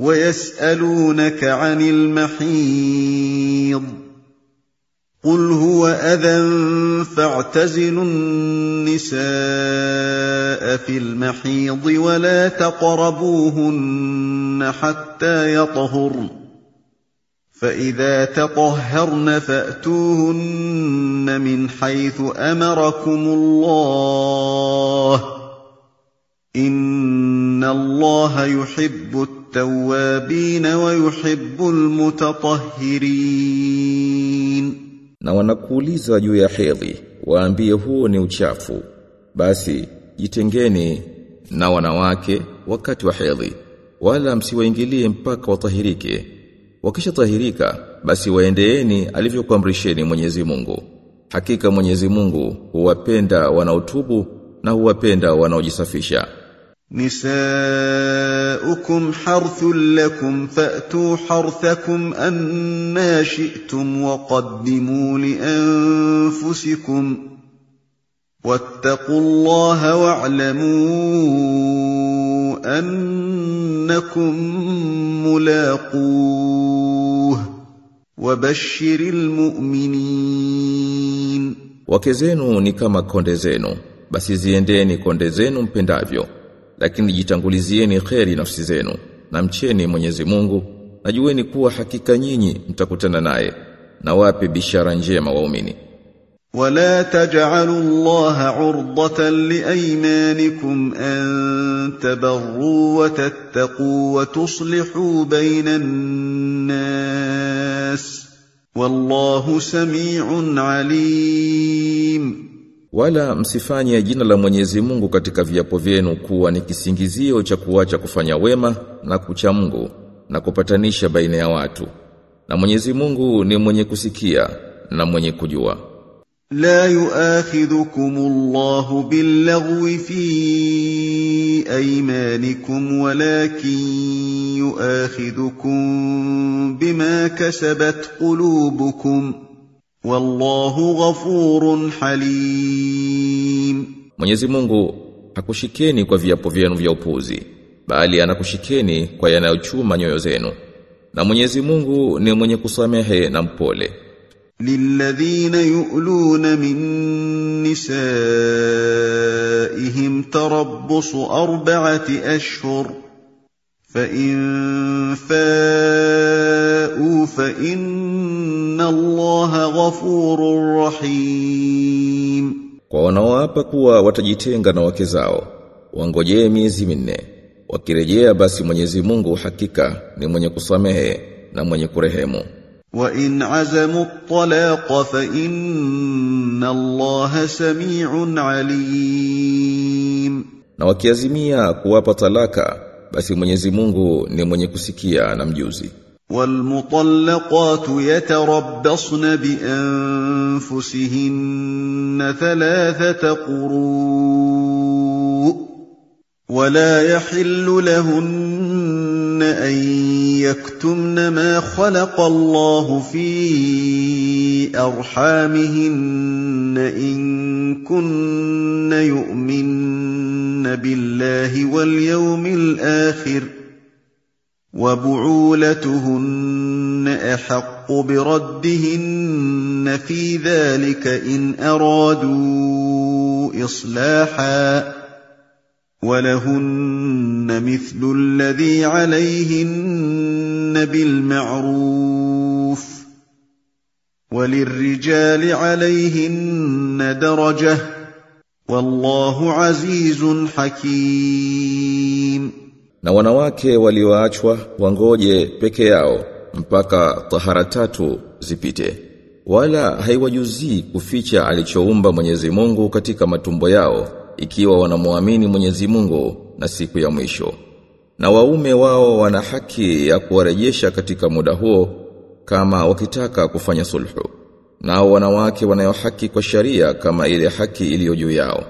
ويسألونك عن المحيض قل هو أذى فاعتزلوا النساء في المحيض ولا تقربوهن حتى يطهرن فإذا تطهرن فأتوهن من حيث أمركم الله إن الله يحب التوابين ويحب المتطهرين na wanakuuliza juu ya hedhi waambie huo ni uchafu basi jitengeni na wanawake wakati wa hedhi wala msiwaingilie mpaka watahirike wakishatahirika basi waendeeni alivyokuamrisheni Mwenyezi Mungu hakika Mwenyezi Mungu huwapenda wanaotubu na huwapenda wanaojisafisha نساؤكم حرث لكم فأتوا حرثكم أنا شئتم وقدموا لأنفسكم واتقوا الله واعلموا أنكم ملاقوه وبشر المؤمنين. Zenu ni kama konde zenu. Basi ziendeni lakini jitangulizieni kheri nafsi zenu na mcheni Mwenyezi Mungu najueni kuwa hakika nyinyi mtakutana naye na wape bishara njema waumini ولا تجعلوا الله عرضة لأيمانكم أن تبروا وتتقوا وتصلحوا بين الناس والله سميع عليم wala msifanye jina la Mwenyezi Mungu katika viapo vyenu kuwa ni kisingizio cha kuacha kufanya wema na kucha Mungu na kupatanisha baina ya watu. Na Mwenyezi Mungu ni mwenye kusikia na mwenye kujua. La yuakhidhukumullahu billaghwi fi aymanikum walakin yuakhidhukum bima kasabat qulubukum. قلوبكم والله غفور حليم Mwenyezi Mungu hakushikeni kwa viapo vyenu vya upuzi bali anakushikeni kwa yanayochuma nyoyo zenu na Mwenyezi Mungu ni mwenye kusamehe na mpole للذين يؤلون من نسائهم تربص أربعة أشهر فإن فاءوا فإن الله غفور رحيم kwa wanaoapa kuwa watajitenga na wake zao wangojee miezi minne wakirejea basi Mwenyezi Mungu hakika ni mwenye kusamehe na mwenye kurehemu وإن عزموا الطلاق فإن الله سميع عليم na wakiazimia kuwapa talaka basi Mwenyezi Mungu ni mwenye kusikia na mjuzi. والمطلقات يتربصن بأنفسهن ثلاثة قروء ولا يحل لهن أن يكتمن ما خلق الله في أرحامهن إن كن يؤمن بالله واليوم الآخر وبعولتهن أحق بردهن في ذلك إن أرادوا إصلاحا ولهن مثل الذي عليهن بالمعروف وللرجال عليهن درجة والله عزيز حكيم na wanawake walioachwa wangoje peke yao mpaka tahara tatu zipite wala haiwajuzii kuficha alichoumba Mwenyezi Mungu katika matumbo yao ikiwa wanamwamini Mwenyezi Mungu na siku ya mwisho na waume wao wana haki ya kuwarejesha katika muda huo kama wakitaka kufanya sulhu nao wanawake wanayo haki kwa sharia kama ile haki iliyo juu yao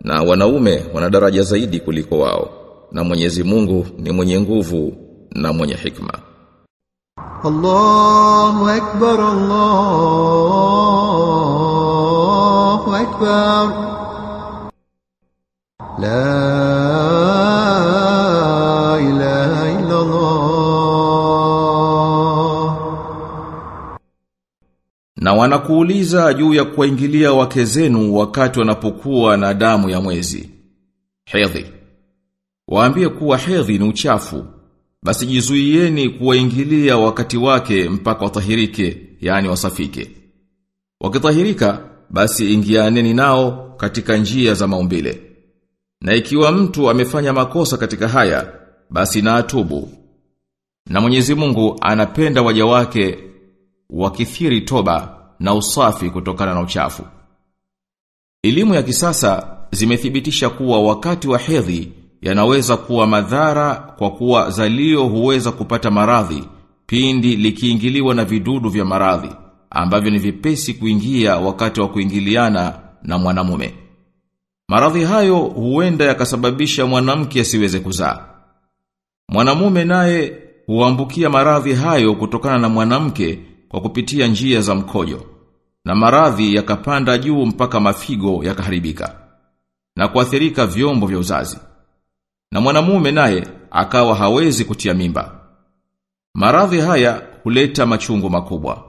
na wanaume wana daraja zaidi kuliko wao na Mwenyezi Mungu ni mwenye nguvu na mwenye hikma. Allahu akbar Allahu akbar. La Na wanakuuliza juu ya kuingilia wake zenu wakati wanapokuwa na damu ya mwezi. Hedhi. Waambie kuwa hedhi ni uchafu. Basi jizuieni kuwaingilia wakati wake mpaka watahirike, yani wasafike. Wakitahirika, basi ingianeni nao katika njia za maumbile. Na ikiwa mtu amefanya makosa katika haya, basi na atubu. Na Mwenyezi Mungu anapenda waja wake wakithiri toba na usafi kutokana na uchafu. Elimu ya kisasa zimethibitisha kuwa wakati wa hedhi yanaweza kuwa madhara kwa kuwa zalio huweza kupata maradhi pindi likiingiliwa na vidudu vya maradhi ambavyo ni vipesi kuingia wakati wa kuingiliana na mwanamume. Maradhi hayo huenda yakasababisha mwanamke asiweze kuzaa. Mwanamume naye huambukia maradhi hayo kutokana na mwanamke kwa kupitia njia za mkojo. Na maradhi yakapanda juu mpaka mafigo yakaharibika. Na kuathirika vyombo vya uzazi. Na mwanamume naye akawa hawezi kutia mimba. Maradhi haya huleta machungu makubwa.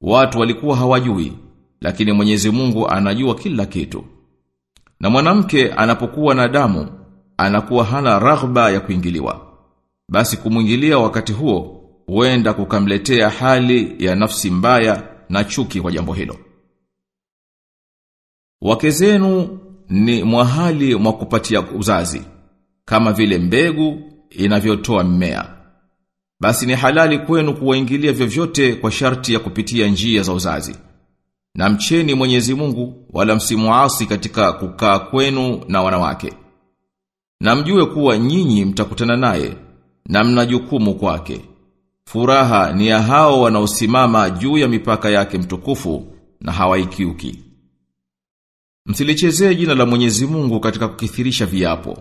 Watu walikuwa hawajui, lakini Mwenyezi Mungu anajua kila kitu. Na mwanamke anapokuwa na damu, anakuwa hana raghba ya kuingiliwa. Basi kumwingilia wakati huo, huenda kukamletea hali ya nafsi mbaya na chuki kwa jambo hilo. Wake zenu ni mwahali mwa kupatia uzazi, kama vile mbegu inavyotoa mmea. Basi ni halali kwenu kuwaingilia vyovyote kwa sharti ya kupitia njia za uzazi. Na mcheni Mwenyezi Mungu wala msimuasi katika kukaa kwenu na wanawake. Na mjue kuwa nyinyi mtakutana naye na mna jukumu kwake. Furaha ni ya hao wanaosimama juu ya mipaka yake mtukufu na hawaikiuki. Msilichezee jina la Mwenyezi Mungu katika kukithirisha viapo.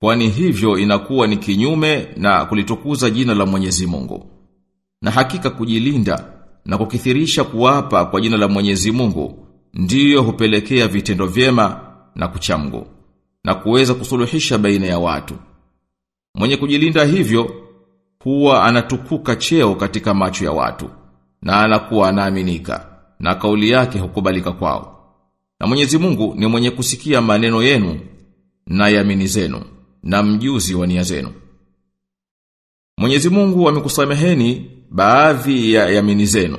Kwani hivyo inakuwa ni kinyume na kulitukuza jina la Mwenyezi Mungu. Na hakika kujilinda na kukithirisha kuapa kwa jina la Mwenyezi Mungu ndiyo hupelekea vitendo vyema na kuchamgu na kuweza kusuluhisha baina ya watu. Mwenye kujilinda hivyo huwa anatukuka cheo katika macho ya watu na anakuwa anaaminika na kauli yake hukubalika kwao. Na Mwenyezi Mungu ni mwenye kusikia maneno yenu na yamini zenu na mjuzi wa nia zenu. Mwenyezi Mungu amekusameheni baadhi ya yamini zenu.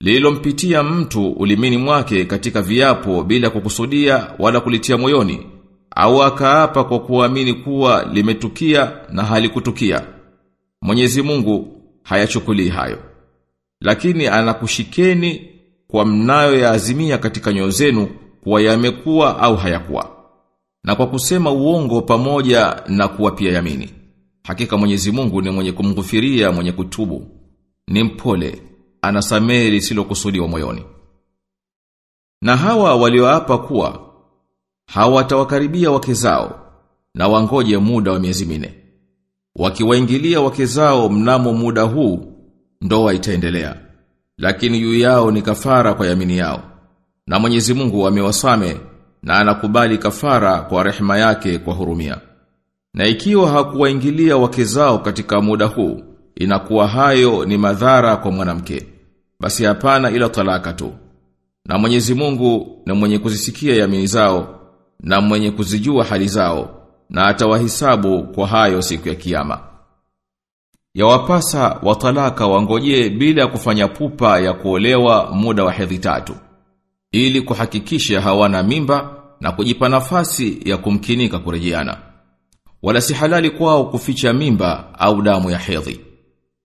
Lililompitia mtu ulimini mwake katika viapo bila kukusudia wala kulitia moyoni au akaapa kwa kuamini kuwa limetukia na halikutukia. Mwenyezi Mungu hayachukulii hayo. Lakini anakushikeni kwa mnayo ya azimia katika nyoyo zenu kuwa yamekuwa au hayakuwa. Na kwa kusema uongo pamoja na kuwa pia yamini. Hakika Mwenyezi Mungu ni mwenye kumghufiria mwenye kutubu. Ni mpole, anasamehe lisilokusudiwa moyoni. Na hawa walioapa kuwa hawatawakaribia wake zao na wangoje muda wa miezi mine. Wakiwaingilia wake zao mnamo muda huu ndoa itaendelea. Lakini juu yao ni kafara kwa yamini yao. Na Mwenyezi Mungu amewasame na anakubali kafara kwa rehema yake kwa hurumia. Na ikiwa hakuwaingilia wake zao katika muda huu, inakuwa hayo ni madhara kwa mwanamke. Basi hapana ila talaka tu. Na Mwenyezi Mungu na mwenye kuzisikia yamini zao na mwenye kuzijua hali zao na atawahisabu kwa hayo siku ya kiyama. Yawapasa watalaka wangojee bila kufanya pupa ya kuolewa muda wa hedhi tatu ili kuhakikisha hawana mimba na kujipa nafasi ya kumkinika kurejeana. Wala si halali kwao kuficha mimba au damu ya hedhi.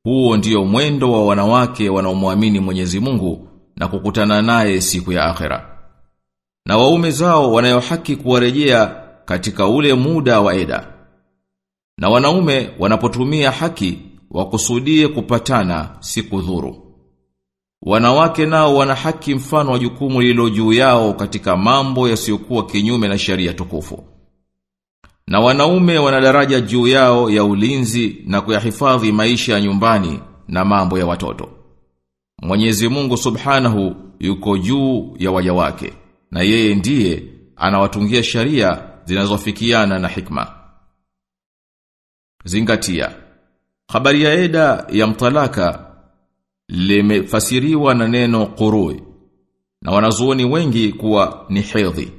Huo ndio mwendo wa wanawake wanaomwamini Mwenyezi Mungu na kukutana naye siku ya akhera. Na waume zao wanayohaki kuwarejea katika ule muda wa eda. Na wanaume wanapotumia haki wakusudie kupatana siku dhuru. Wanawake nao wana haki mfano wa jukumu lilo juu yao katika mambo yasiyokuwa kinyume na sheria tukufu. Na wanaume wana daraja juu yao ya ulinzi na kuyahifadhi maisha ya nyumbani na mambo ya watoto. Mwenyezi Mungu Subhanahu yuko juu ya waja wake na yeye ndiye anawatungia sharia zinazofikiana na hikma. Zingatia. Habari ya eda ya mtalaka limefasiriwa na neno qurui na wanazuoni wengi kuwa ni hedhi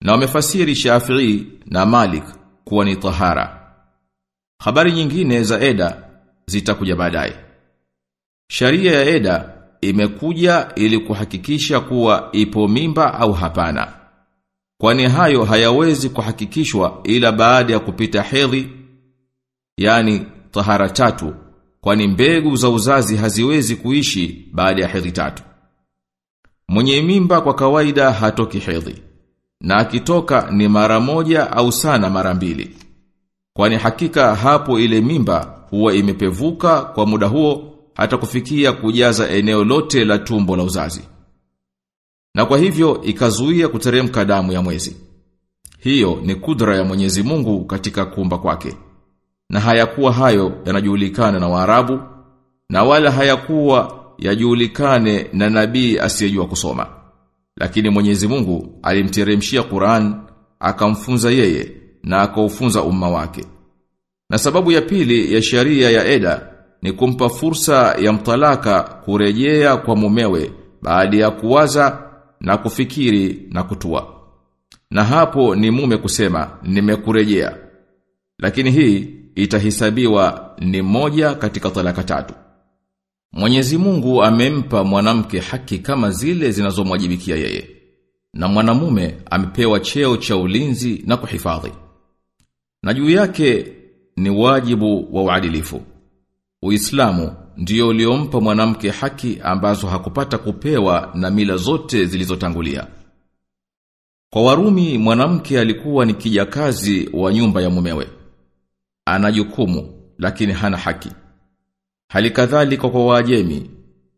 na wamefasiri Shafi'i na Malik kuwa ni tahara habari nyingine za eda zitakuja baadaye sharia ya eda imekuja ili kuhakikisha kuwa ipo mimba au hapana kwani hayo hayawezi kuhakikishwa ila baada ya kupita hedhi yani tahara tatu kwani mbegu za uzazi haziwezi kuishi baada ya hedhi tatu. Mwenye mimba kwa kawaida hatoki hedhi na akitoka ni mara moja au sana mara mbili kwani hakika hapo ile mimba huwa imepevuka kwa muda huo hata kufikia kujaza eneo lote la tumbo la uzazi na kwa hivyo ikazuia kuteremka damu ya mwezi. Hiyo ni kudra ya Mwenyezi Mungu katika kuumba kwake. Na hayakuwa hayo yanajulikana na Waarabu na wala hayakuwa yajulikane na nabii asiyejua kusoma. Lakini Mwenyezi Mungu alimteremshia Qur'an akamfunza yeye na akaufunza umma wake. Na sababu ya pili ya sharia ya eda ni kumpa fursa ya mtalaka kurejea kwa mumewe baada ya kuwaza na kufikiri na kutua. Na hapo ni mume kusema nimekurejea. Lakini hii itahisabiwa ni moja katika talaka tatu. Mwenyezi Mungu amempa mwanamke haki kama zile zinazomwajibikia yeye. Na mwanamume amepewa cheo cha ulinzi na kuhifadhi. Na juu yake ni wajibu wa uadilifu. Uislamu ndiyo uliompa mwanamke haki ambazo hakupata kupewa na mila zote zilizotangulia. Kwa Warumi mwanamke alikuwa ni kijakazi wa nyumba ya mumewe. Ana jukumu lakini hana haki. Hali kadhalika kwa Waajemi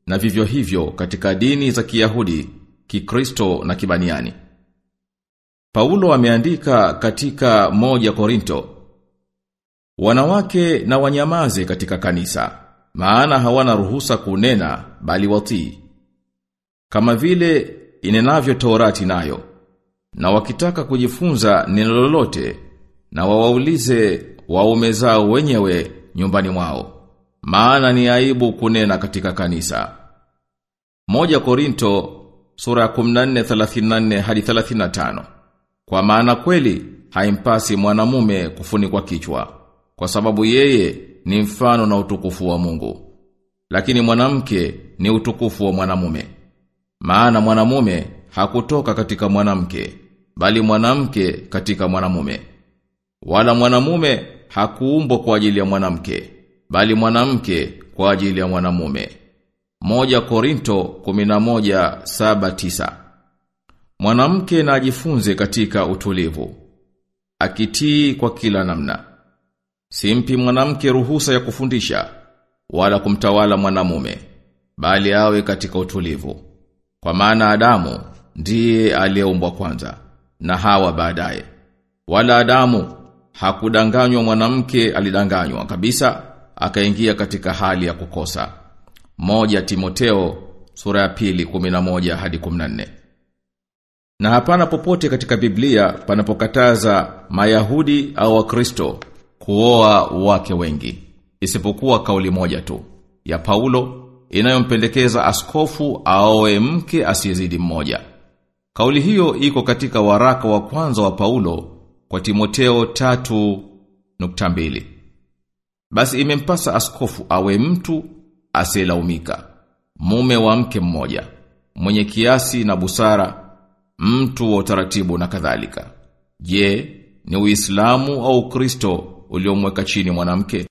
na vivyo hivyo katika dini za Kiyahudi, Kikristo na Kibaniani. Paulo ameandika katika moja Korinto Wanawake na wanyamaze katika kanisa, maana hawana ruhusa kunena bali watii. Kama vile inenavyo Torati nayo. Na wakitaka kujifunza neno lolote na wawaulize waume zao wenyewe nyumbani mwao maana ni aibu kunena katika kanisa. Moja Korinto sura ya 14:34 hadi 35. Kwa maana kweli haimpasi mwanamume kufunikwa kichwa kwa sababu yeye ni mfano na utukufu wa Mungu. Lakini mwanamke ni utukufu wa mwanamume. Maana mwanamume hakutoka katika mwanamke bali mwanamke katika mwanamume. Wala mwanamume hakuumbwa kwa ajili ya mwanamke bali mwanamke kwa ajili ya mwanamume. Moja Korinto 11:7-9. Mwanamke na ajifunze katika utulivu, akitii kwa kila namna. Simpi mwanamke ruhusa ya kufundisha wala kumtawala mwanamume, bali awe katika utulivu. Kwa maana Adamu ndiye aliyeumbwa kwanza na Hawa baadaye. Wala Adamu hakudanganywa mwanamke alidanganywa kabisa akaingia katika hali ya kukosa. Moja Timoteo sura ya pili 11 hadi 14. Na hapana popote katika Biblia panapokataza Mayahudi au Wakristo kuoa wake wengi isipokuwa kauli moja tu ya Paulo inayompendekeza askofu aoe mke asiyezidi mmoja. Kauli hiyo iko katika waraka wa kwanza wa Paulo kwa Timoteo 3.2. Basi imempasa askofu awe mtu asiyelaumika, mume wa mke mmoja, mwenye kiasi na busara, mtu wa utaratibu na kadhalika. Je, ni Uislamu au Ukristo uliomweka chini mwanamke?